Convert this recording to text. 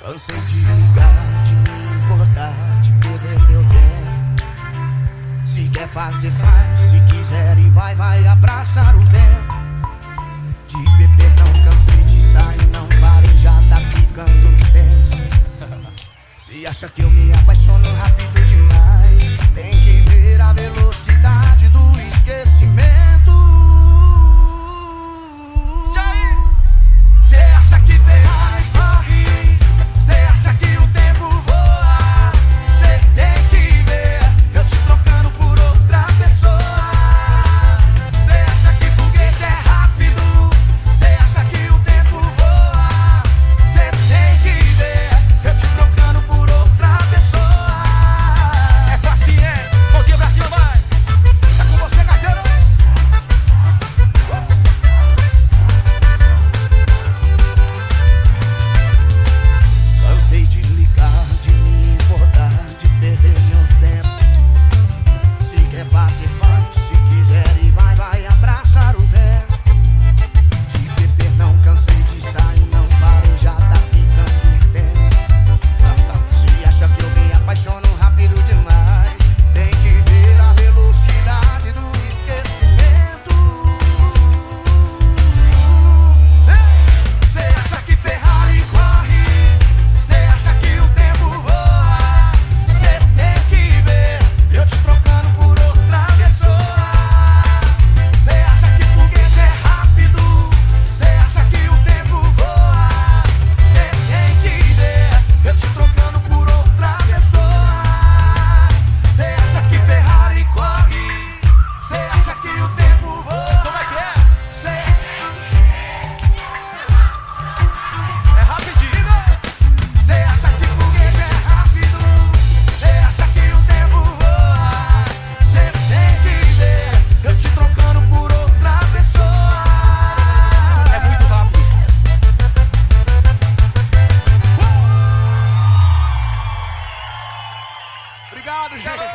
Cansei de ligar, de me importar, de perder meu tempo. Se quer fazer, faz. Se quiser e vai, vai abraçar o vento. De beber não cansei de sair, não parei, já tá ficando tenso. Se acha que eu me apaixono rápido demais, tem que ver a velocidade. Rodgers.